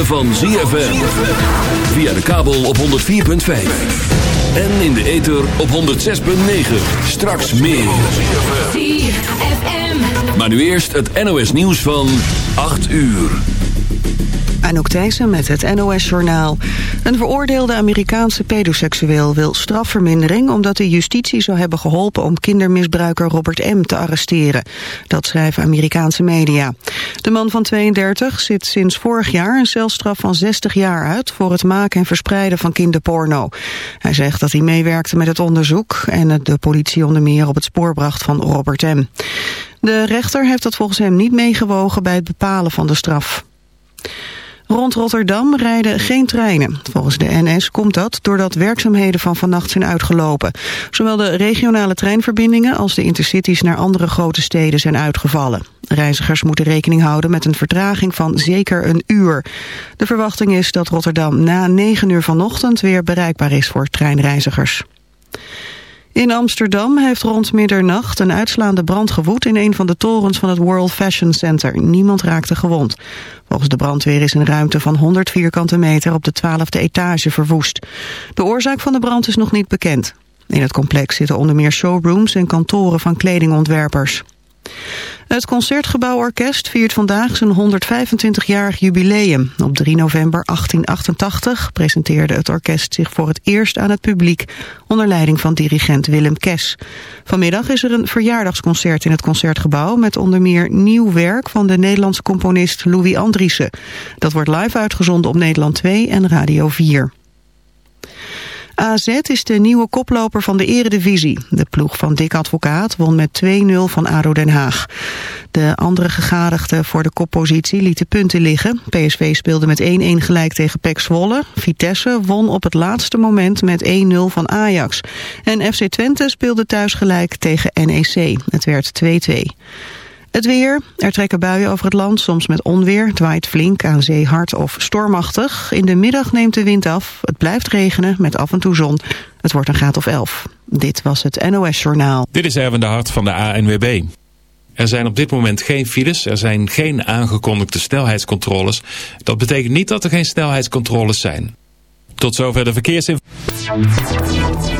ritme van ZFM. Via de kabel op 104.5. En in de ether op 106.9. Straks meer. ZFM. Maar nu eerst het NOS nieuws van 8 uur. Anouk Thijssen met het NOS-journaal. Een veroordeelde Amerikaanse pedoseksueel wil strafvermindering... omdat de justitie zou hebben geholpen om kindermisbruiker Robert M. te arresteren. Dat schrijven Amerikaanse media. De man van 32 zit sinds vorig jaar een celstraf van 60 jaar uit... voor het maken en verspreiden van kinderporno. Hij zegt dat hij meewerkte met het onderzoek... en de politie onder meer op het spoor bracht van Robert M. De rechter heeft dat volgens hem niet meegewogen bij het bepalen van de straf. Rond Rotterdam rijden geen treinen. Volgens de NS komt dat doordat werkzaamheden van vannacht zijn uitgelopen. Zowel de regionale treinverbindingen als de intercities naar andere grote steden zijn uitgevallen. Reizigers moeten rekening houden met een vertraging van zeker een uur. De verwachting is dat Rotterdam na 9 uur vanochtend weer bereikbaar is voor treinreizigers. In Amsterdam heeft rond middernacht een uitslaande brand gewoed in een van de torens van het World Fashion Center. Niemand raakte gewond. Volgens de brandweer is een ruimte van 100 vierkante meter op de 12e etage verwoest. De oorzaak van de brand is nog niet bekend. In het complex zitten onder meer showrooms en kantoren van kledingontwerpers. Het Concertgebouworkest viert vandaag zijn 125-jarig jubileum. Op 3 november 1888 presenteerde het orkest zich voor het eerst aan het publiek... onder leiding van dirigent Willem Kes. Vanmiddag is er een verjaardagsconcert in het Concertgebouw... met onder meer nieuw werk van de Nederlandse componist Louis Andriessen. Dat wordt live uitgezonden op Nederland 2 en Radio 4. AZ is de nieuwe koploper van de eredivisie. De ploeg van Dick Advocaat won met 2-0 van ADO Den Haag. De andere gegadigden voor de koppositie lieten punten liggen. PSV speelde met 1-1 gelijk tegen PEC Zwolle. Vitesse won op het laatste moment met 1-0 van Ajax. En FC Twente speelde thuis gelijk tegen NEC. Het werd 2-2. Het weer. Er trekken buien over het land, soms met onweer. Het waait flink aan zee hard of stormachtig. In de middag neemt de wind af. Het blijft regenen met af en toe zon. Het wordt een graad of 11. Dit was het NOS Journaal. Dit is Erwin de Hart van de ANWB. Er zijn op dit moment geen files. Er zijn geen aangekondigde snelheidscontroles. Dat betekent niet dat er geen snelheidscontroles zijn. Tot zover de verkeersinformatie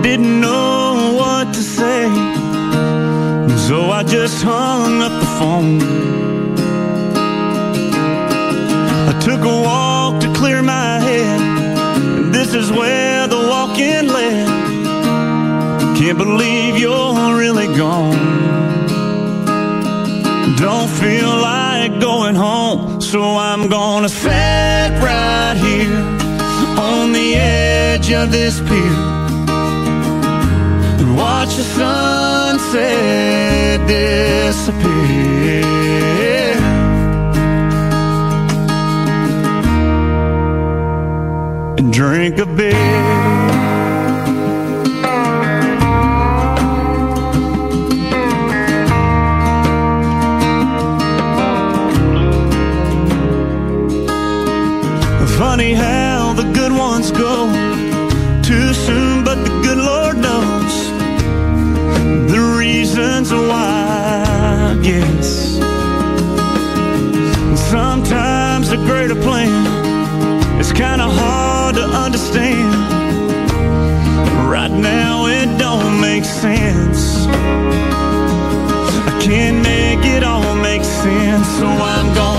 Didn't know what to say. So I just hung up the phone. I took a walk to clear my head, and this is where the walk-in led. Can't believe you're really gone. Don't feel like going home, so I'm gonna sit right here on the edge of this pier sunset disappear. And drink a beer. Sense. I can't make it all make sense, so I'm gonna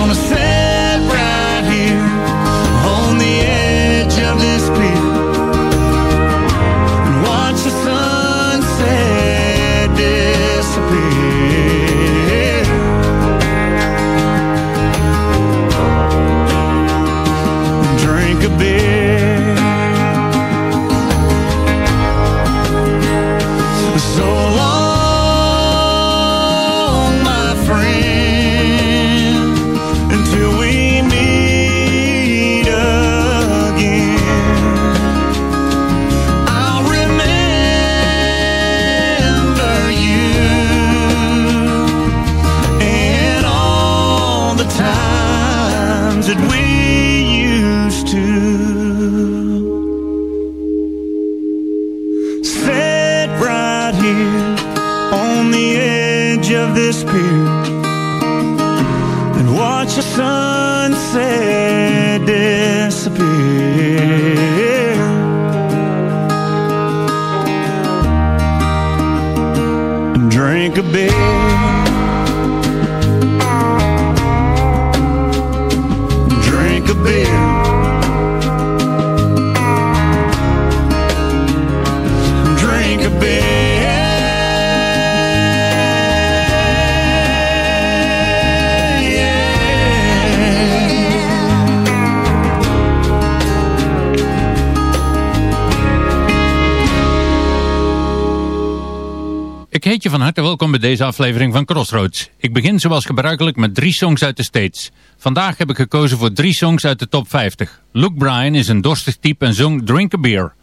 heet je van harte welkom bij deze aflevering van Crossroads. Ik begin zoals gebruikelijk met drie songs uit de States. Vandaag heb ik gekozen voor drie songs uit de top 50. Luke Bryan is een dorstig type en zong Drink a Beer.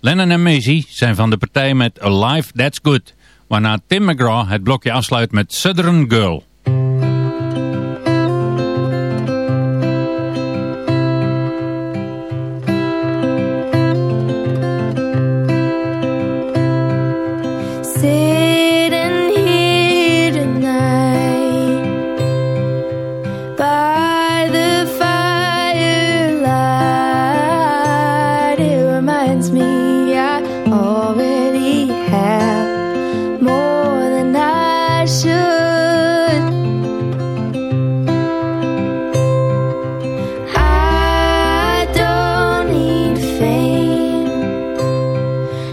Lennon en Maisie zijn van de partij met A Life That's Good, waarna Tim McGraw het blokje afsluit met Southern Girl.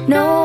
No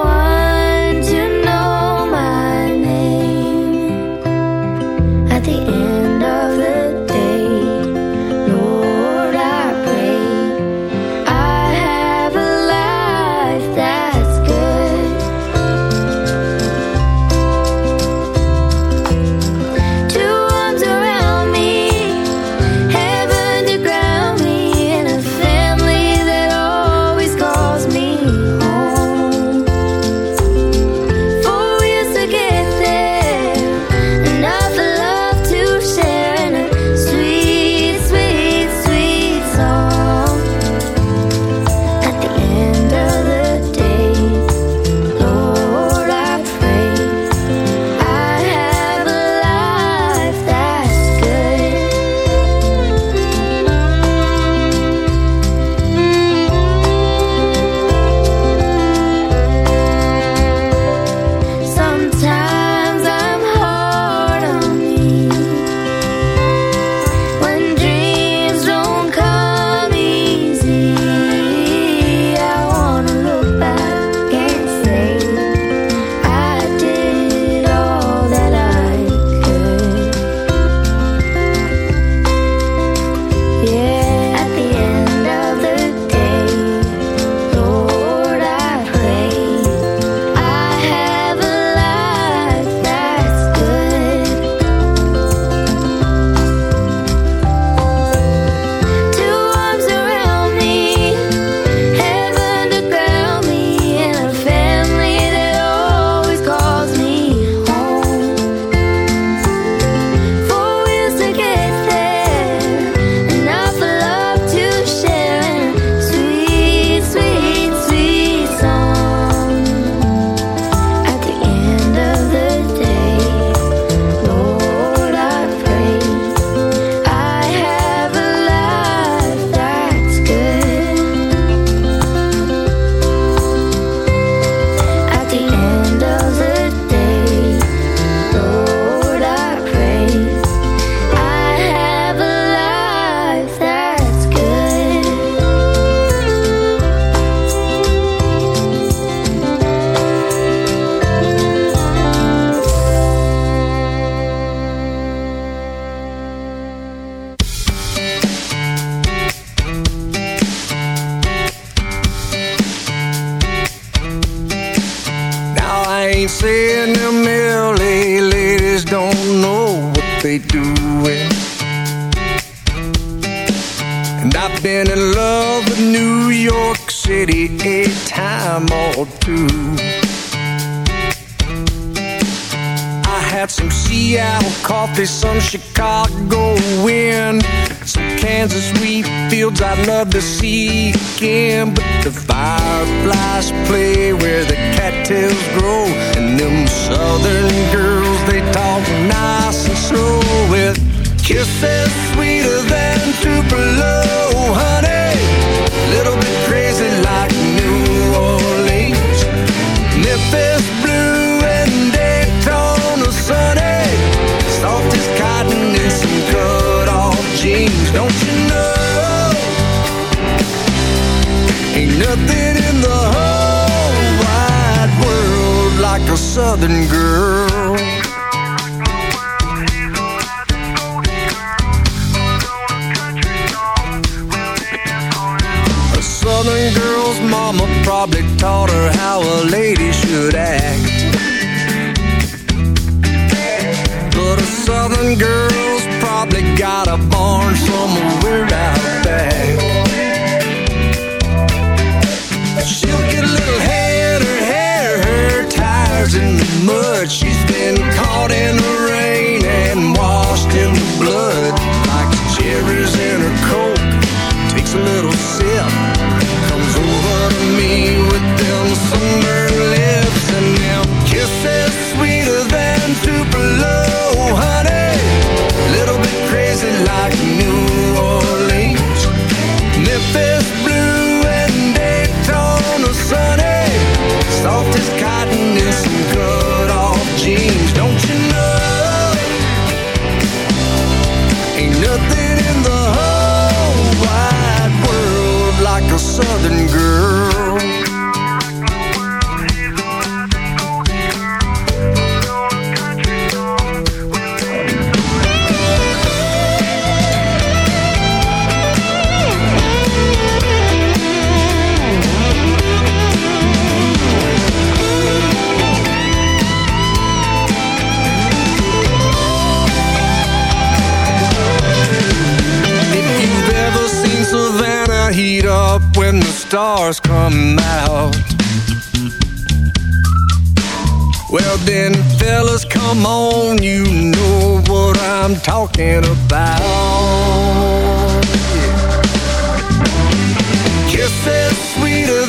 southern girl. about you. Kisses sweeter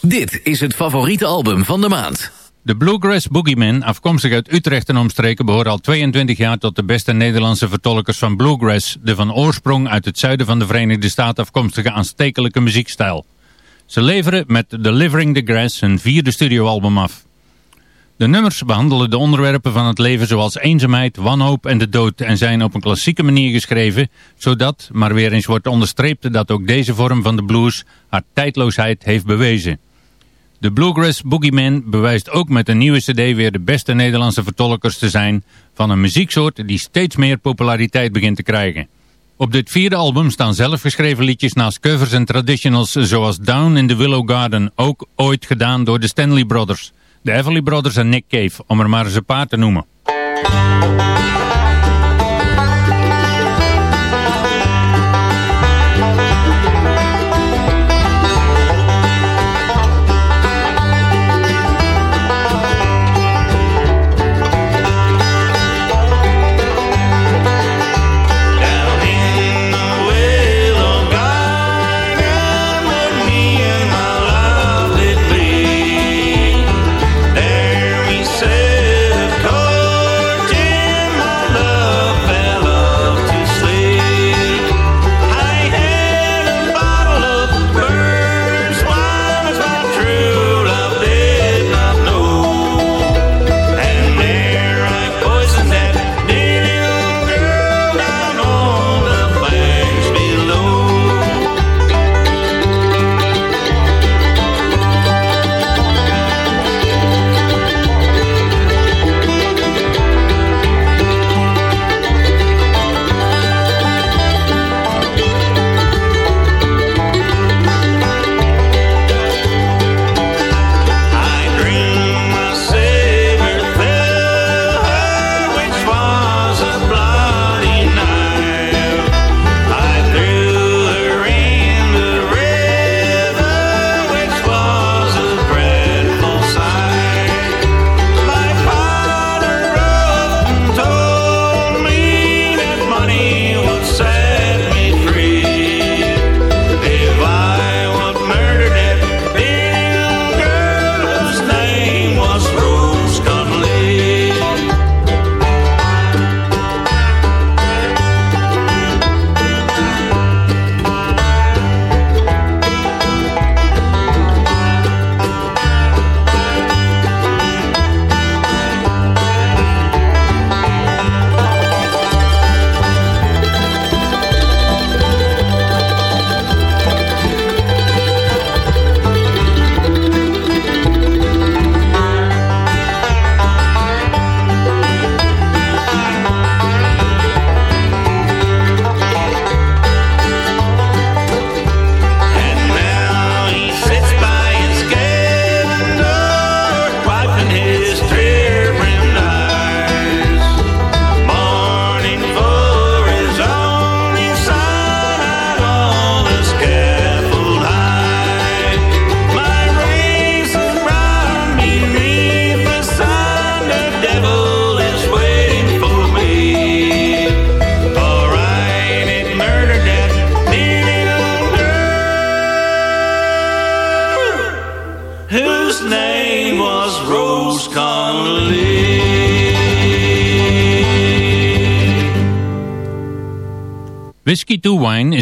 Dit is het favoriete album van de maand. De Bluegrass Boogeyman, afkomstig uit Utrecht en omstreken, behoort al 22 jaar tot de beste Nederlandse vertolkers van bluegrass, de van oorsprong uit het zuiden van de Verenigde Staten afkomstige aanstekelijke muziekstijl. Ze leveren met Delivering the Grass hun vierde studioalbum af. De nummers behandelen de onderwerpen van het leven zoals eenzaamheid, wanhoop en de dood en zijn op een klassieke manier geschreven, zodat maar weer eens wordt onderstreept dat ook deze vorm van de blues haar tijdloosheid heeft bewezen. De Bluegrass Boogeyman bewijst ook met een nieuwe cd weer de beste Nederlandse vertolkers te zijn van een muzieksoort die steeds meer populariteit begint te krijgen. Op dit vierde album staan zelfgeschreven liedjes naast covers en traditionals zoals Down in the Willow Garden, ook ooit gedaan door de Stanley Brothers, de Everly Brothers en Nick Cave, om er maar eens een paar te noemen.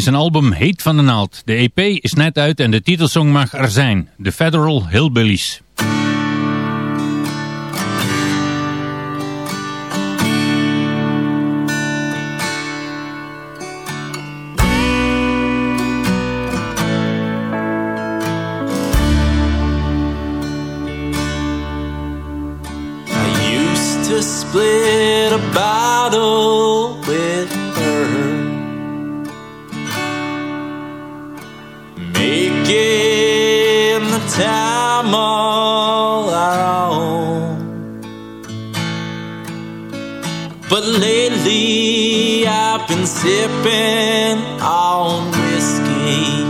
Een album heet van de naald. De EP is net uit en de titelsong mag er zijn. The Federal Hillbillies. I used to split a bottle with But lately I've been sipping on whiskey,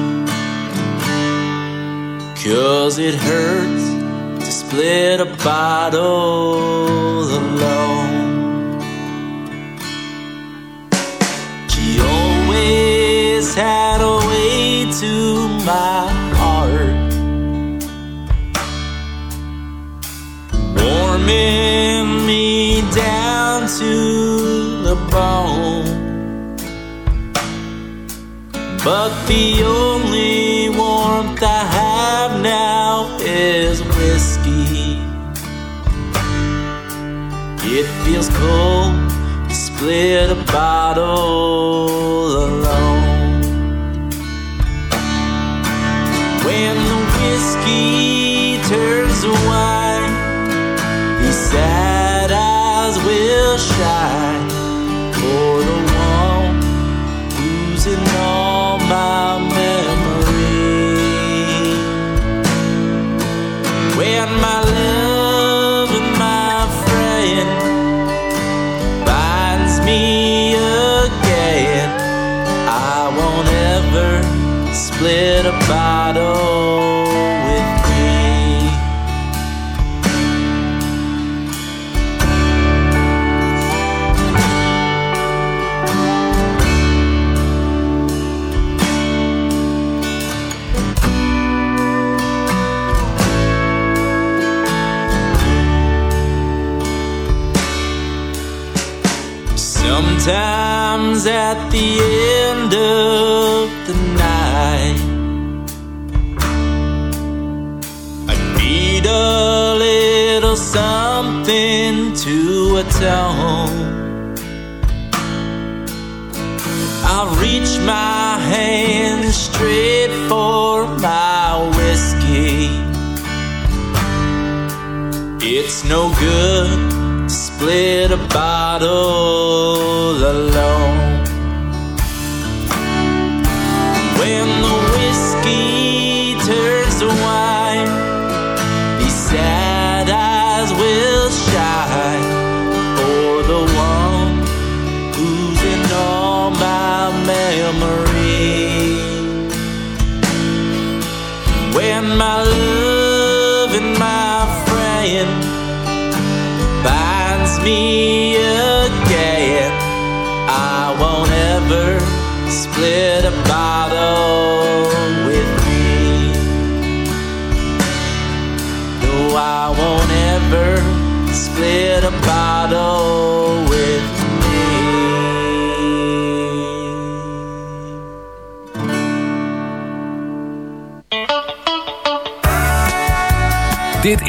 cause it hurts to split a bottle alone. She always had a way to my heart, warming to the bone. But the only warmth I have now is whiskey. It feels cold to split a bottle Sometimes at the end of the night, I need a little something to atone. I'll reach my hand straight for my whiskey. It's no good split a bottle alone.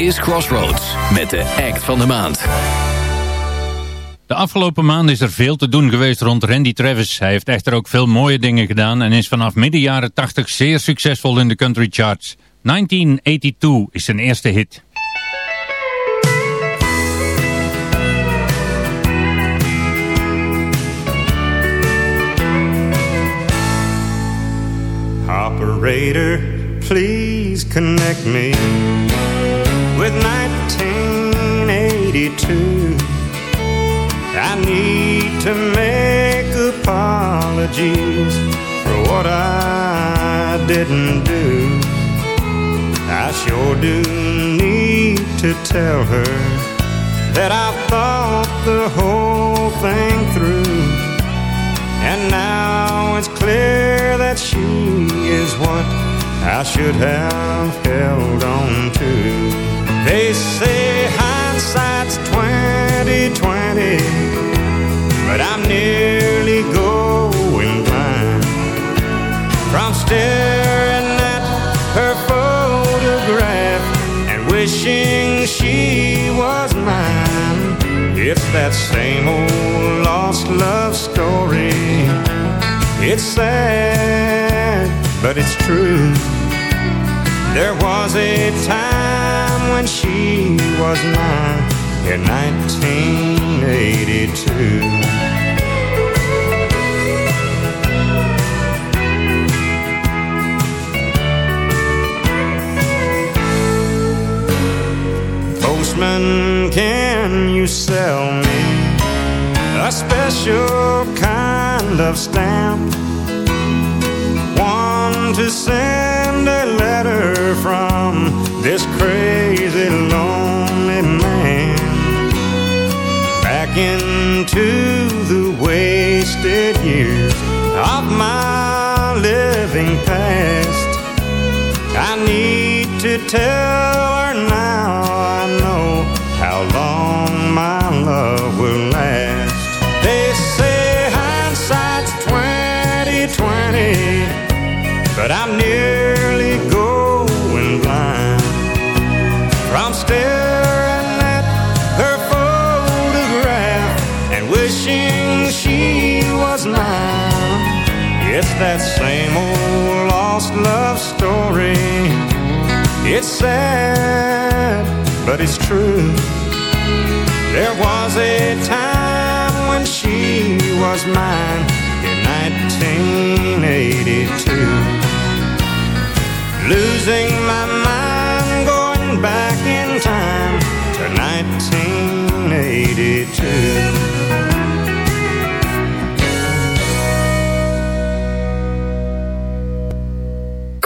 Is Crossroads met de act van de maand. De afgelopen maanden is er veel te doen geweest rond Randy Travis. Hij heeft echter ook veel mooie dingen gedaan en is vanaf midden jaren 80 zeer succesvol in de country charts. 1982 is zijn eerste hit. Operator, please connect me with 1982. I need to make apologies for what I didn't do. I sure do need to tell her that I've thought the whole thing through. And now it's clear that she is what I should have held on to. They say hindsight's 2020, but I'm nearly going blind from staring at her photograph and wishing she was mine. It's that same old lost love story. It's sad, but it's true. There was a time when she was mine in 1982. Postman, can you sell me a special kind of stamp? One to send a letter from this crazy lonely man back into the wasted years of my living past. I need to tell sad, but it's true. There was a time when she was mine in 1982. Losing my mind, going back in time to 1982.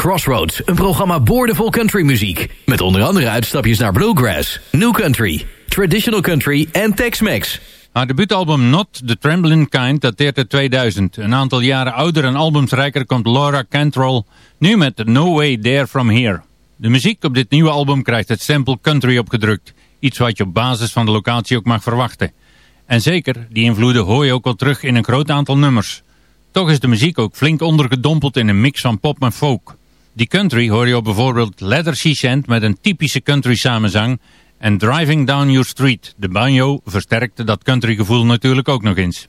Crossroads, een programma boordevol countrymuziek. Met onder andere uitstapjes naar bluegrass, new country, traditional country en Tex-Mex. Haar debuutalbum Not the Trembling Kind dateert uit 2000. Een aantal jaren ouder en albumsrijker komt Laura Cantrell nu met No Way There From Here. De muziek op dit nieuwe album krijgt het stempel country opgedrukt. Iets wat je op basis van de locatie ook mag verwachten. En zeker, die invloeden hoor je ook wel terug in een groot aantal nummers. Toch is de muziek ook flink ondergedompeld in een mix van pop en folk. Die country hoor je op bijvoorbeeld Leather Sent met een typische country samenzang en Driving Down Your Street. De banjo versterkte dat country gevoel natuurlijk ook nog eens.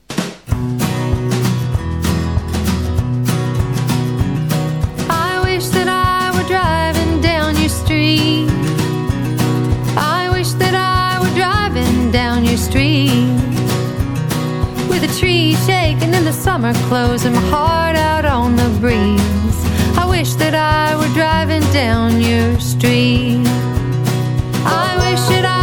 With the trees shaking in the summer clothes and my heart out on the breeze. I wish that I were driving down your street. I wish that I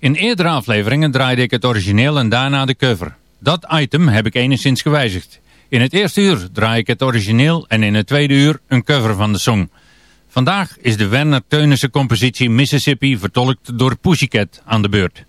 In eerdere afleveringen draaide ik het origineel en daarna de cover. Dat item heb ik enigszins gewijzigd. In het eerste uur draai ik het origineel en in het tweede uur een cover van de song. Vandaag is de Werner Teunissen compositie Mississippi vertolkt door Pussycat aan de beurt.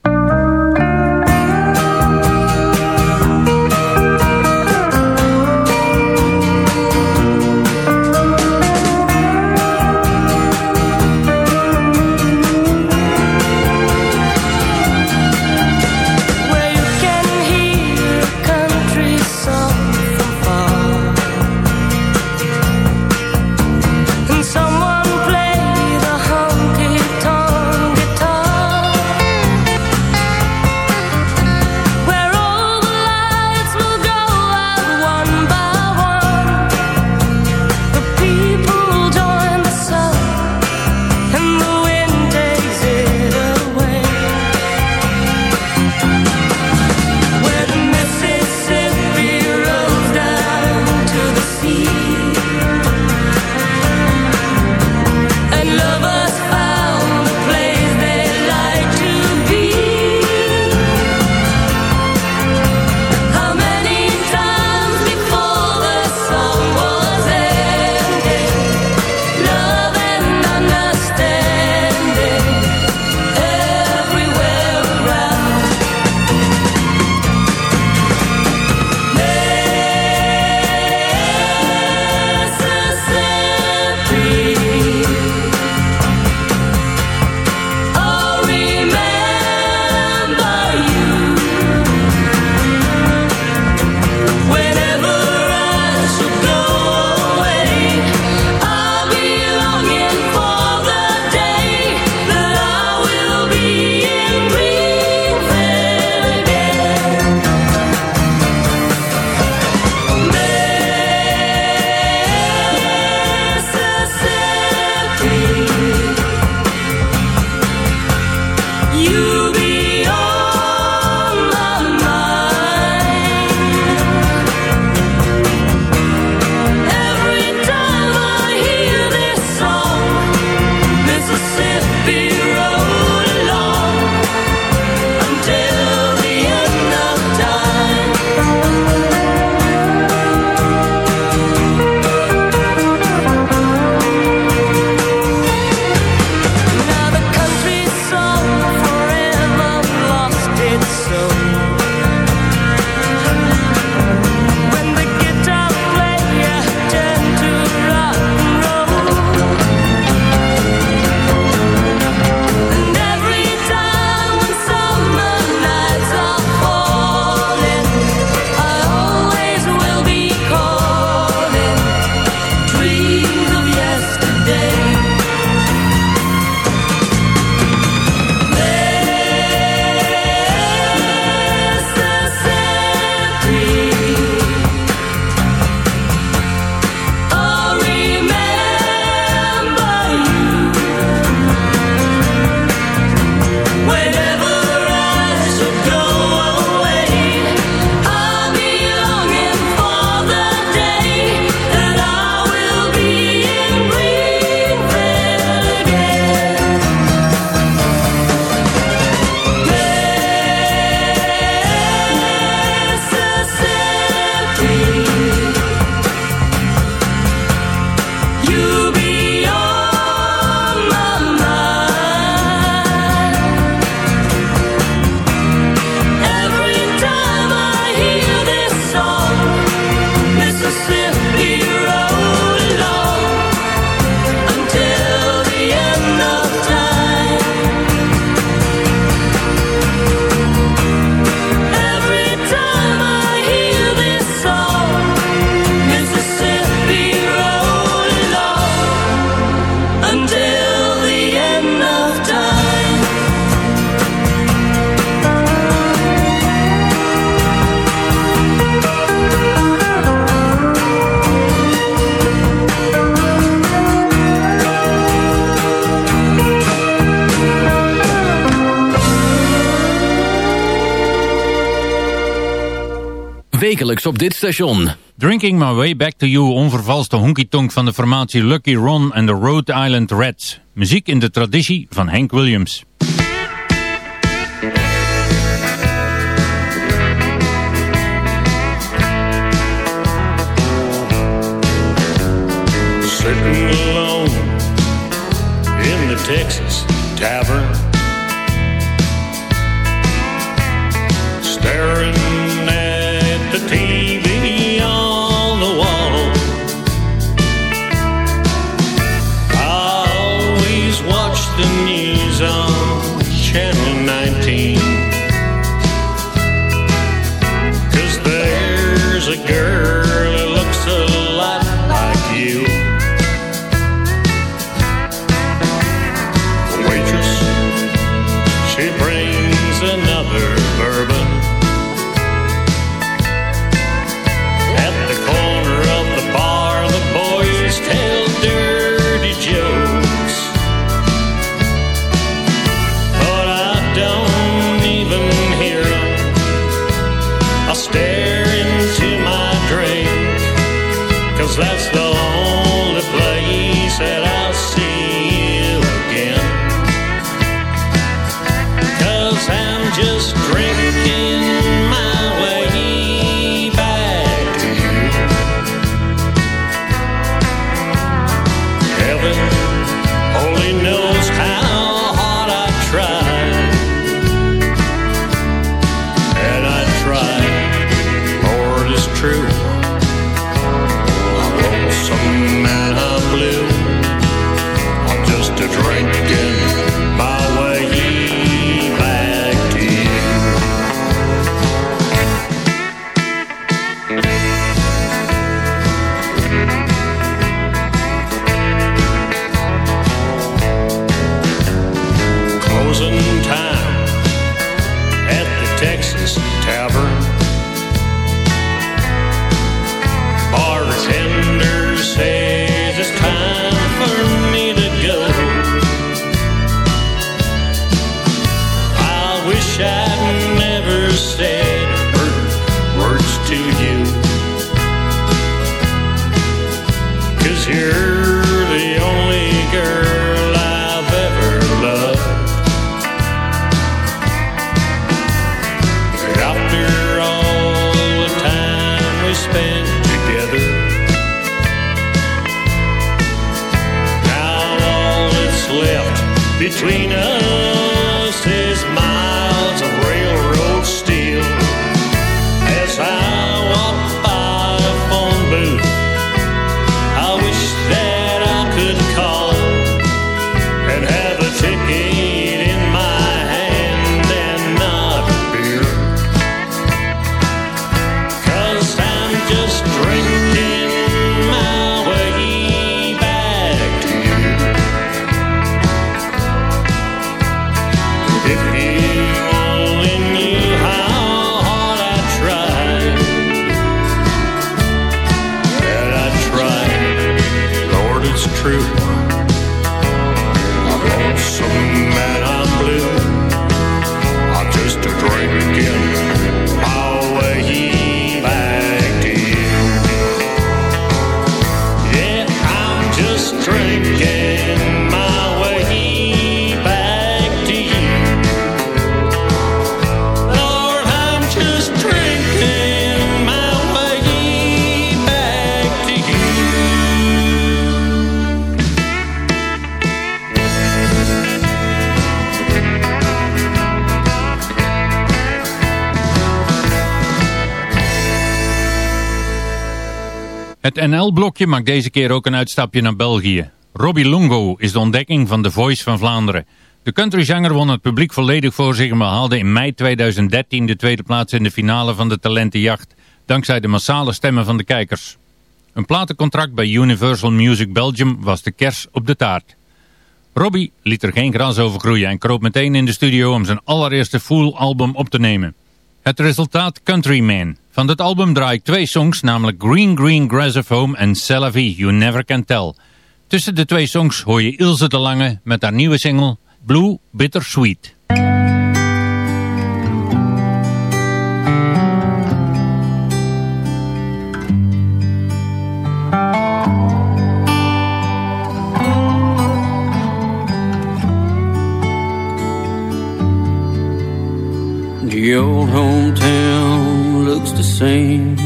wekelijks op dit station. Drinking My Way Back to You onvervalste honky-tonk van de formatie Lucky Ron en the Rhode Island Reds. Muziek in de traditie van Hank Williams. Sitting alone in the Texas tavern 19 Klokje maakt deze keer ook een uitstapje naar België. Robbie Lungo is de ontdekking van The Voice van Vlaanderen. De countryzanger won het publiek volledig voor zich en behaalde in mei 2013 de tweede plaats in de finale van de talentenjacht, dankzij de massale stemmen van de kijkers. Een platencontract bij Universal Music Belgium was de kers op de taart. Robbie liet er geen gras over groeien en kroop meteen in de studio om zijn allereerste full album op te nemen. Het resultaat Countryman. Van het album draai ik twee songs, namelijk Green Green Grass of Home en Salavi You Never Can Tell. Tussen de twee songs hoor je Ilse de Lange met haar nieuwe single Blue Bitter Sweet. The old hometown looks the same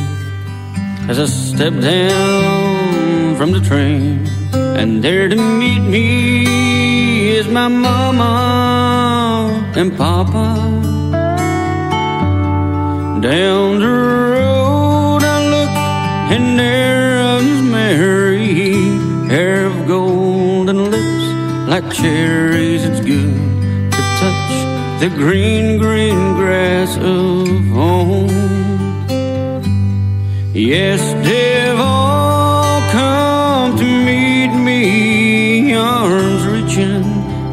As I step down from the train. And there to meet me is my mama and papa. Down the road I look and there runs Mary Hair of gold and lips like cherries, it's good the green, green grass of home. Yes, they've all come to meet me, arms reaching,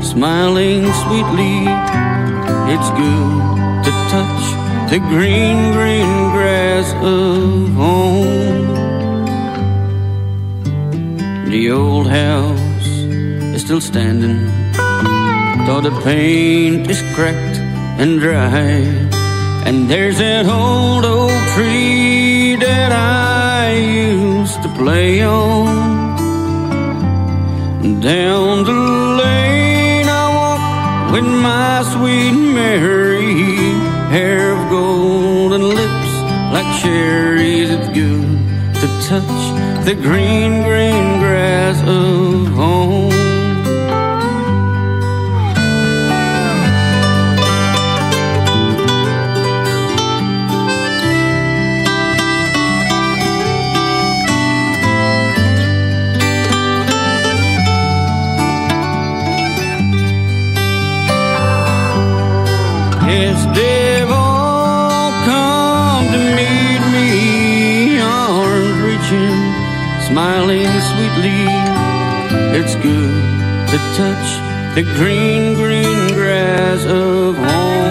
smiling sweetly. It's good to touch the green, green grass of home. The old house is still standing, though the paint is cracked and dry. And there's that old oak tree that I used to play on. Down the lane I walk with my sweet Mary, hair of gold and lips like cherries. It's good to touch the green, green grass of home. Touch the green, green grass of home.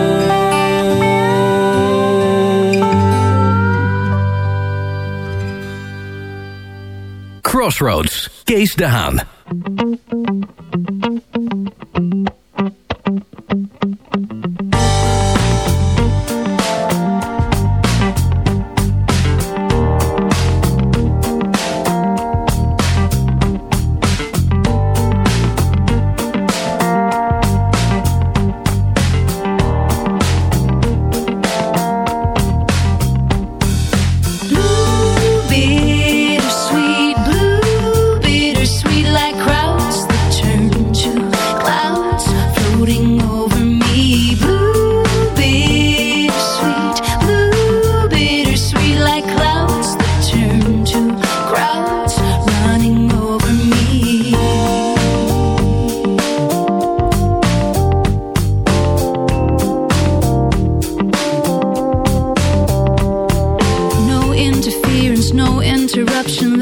Crossroads, Kees de Haan.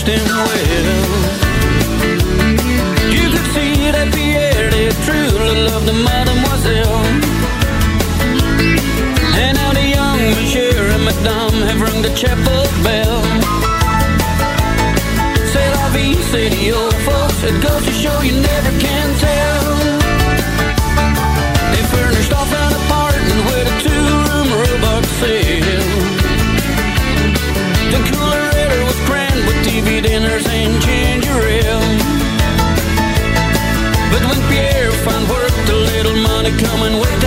wished him well. You could see that Pierre did truly love the mademoiselle. And now the young monsieur and madame have rung the chapel bell. coming with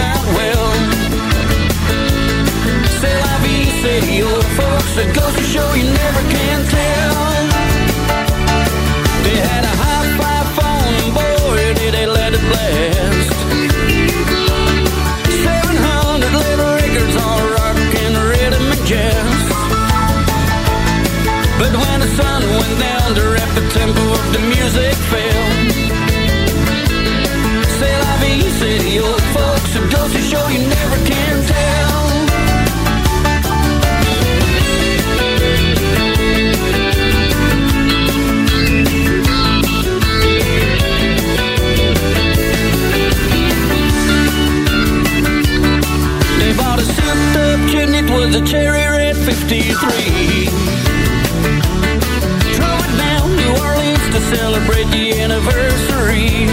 celebrate the anniversary.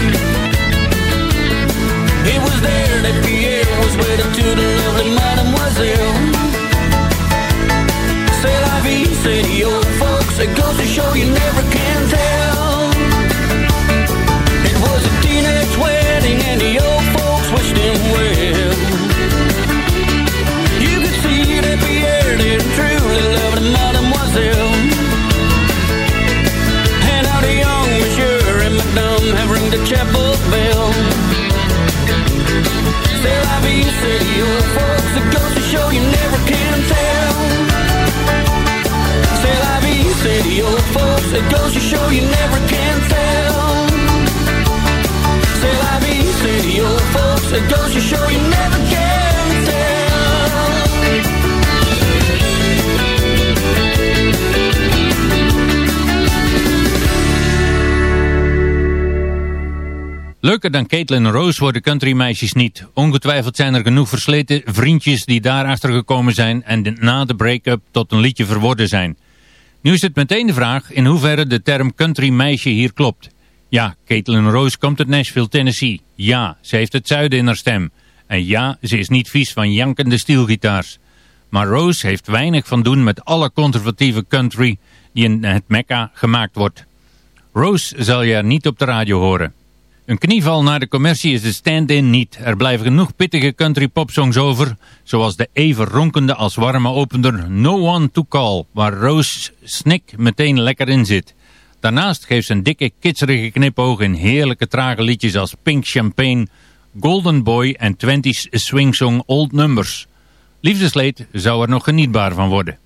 It was there Dan Caitlin Rose worden countrymeisjes niet. Ongetwijfeld zijn er genoeg versleten vriendjes die daarachter gekomen zijn en na de break-up tot een liedje verworden zijn. Nu is het meteen de vraag in hoeverre de term countrymeisje hier klopt. Ja, Caitlin Rose komt uit Nashville, Tennessee. Ja, ze heeft het zuiden in haar stem. En ja, ze is niet vies van jankende stielgitaars. Maar Rose heeft weinig van doen met alle conservatieve country die in het Mekka gemaakt wordt. Rose zal je er niet op de radio horen. Een knieval naar de commercie is de stand-in niet. Er blijven genoeg pittige country popsongs over, zoals de even ronkende als warme opender No One To Call, waar Rose Snick meteen lekker in zit. Daarnaast geeft ze een dikke, kitserige knipoog in heerlijke trage liedjes als Pink Champagne, Golden Boy en 20s swingsong Old Numbers. Liefdesleed zou er nog genietbaar van worden.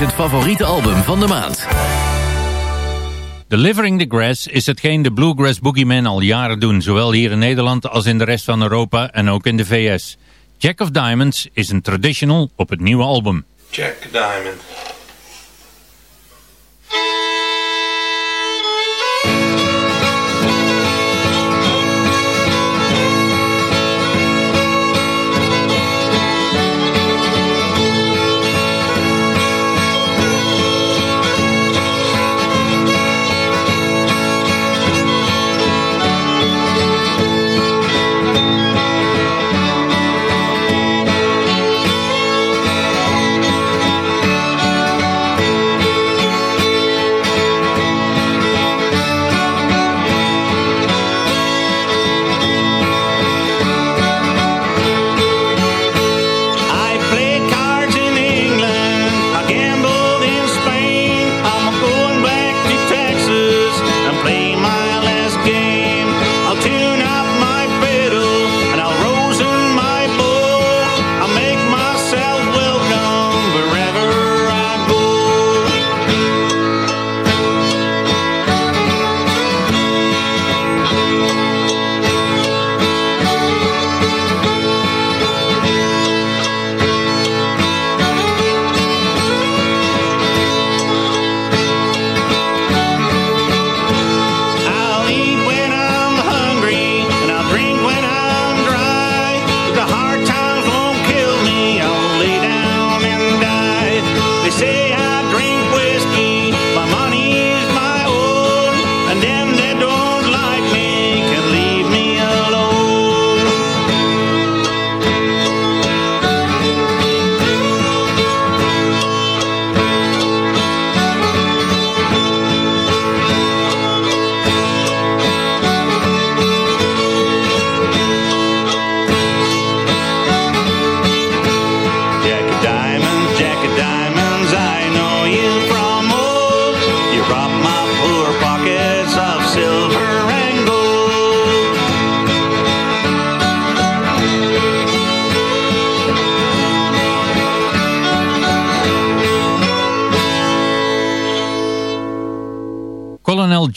Is het favoriete album van de maand. Delivering the Grass is hetgeen de Bluegrass Boogeymen al jaren doen, zowel hier in Nederland als in de rest van Europa en ook in de VS. Jack of Diamonds is een traditional op het nieuwe album. Jack Diamond.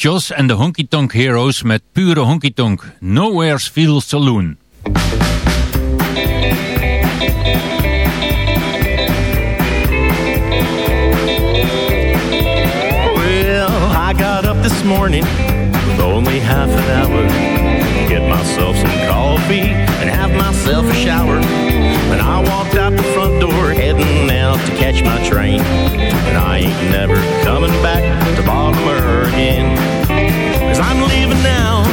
Joss en de Honky Tonk Heroes met pure honky tonk. Nowhere's Feel Saloon. Well, I got up this morning with only half an hour. Get myself some coffee and have myself a shower. And I walked out the front door heading out to catch my train. And I ain't never coming back to Baltimore again. Cause I'm leaving now,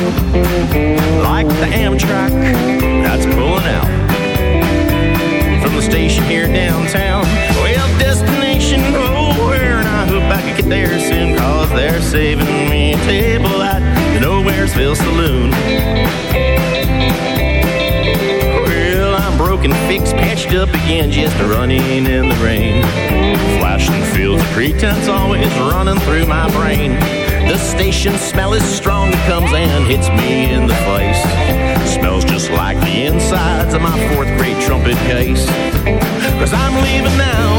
like the Amtrak that's pulling out from the station here downtown. Well, destination oh, nowhere, and I hope I can get there soon, cause they're saving me a table at the Nowheresville Saloon. Broken, fixed, patched up again, just running in the rain. Flashing fields of pretense always running through my brain. The station smell is strong, it comes and hits me in the face. Smells just like the insides of my fourth grade trumpet case. Cause I'm leaving now,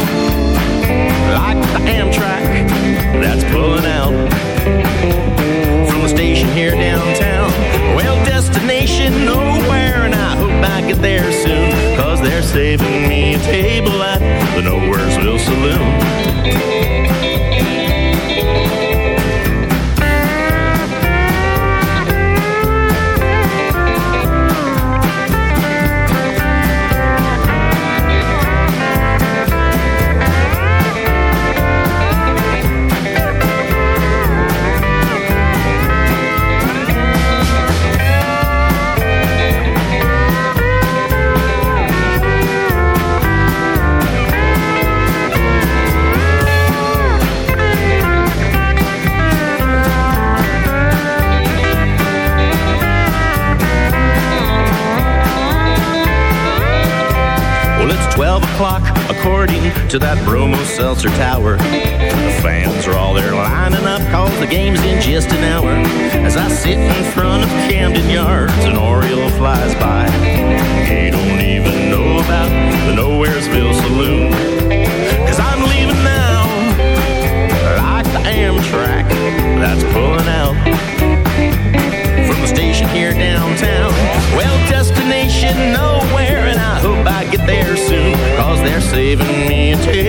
like the Amtrak that's pulling out from the station here downtown. Well, destination nowhere, and I I get there soon. Cause they're saving me a table at the Nowheresville Saloon. to that Bromo Seltzer Tower. The fans are all there lining up cause the game's in just an hour. As I sit in front of Camden Yards, an Oriole flies by. He don't even know about the Nowheresville Saloon. Cause I'm leaving now, like the Amtrak that's pulling out here downtown. Well, destination nowhere, and I hope I get there soon, cause they're saving me a ticket.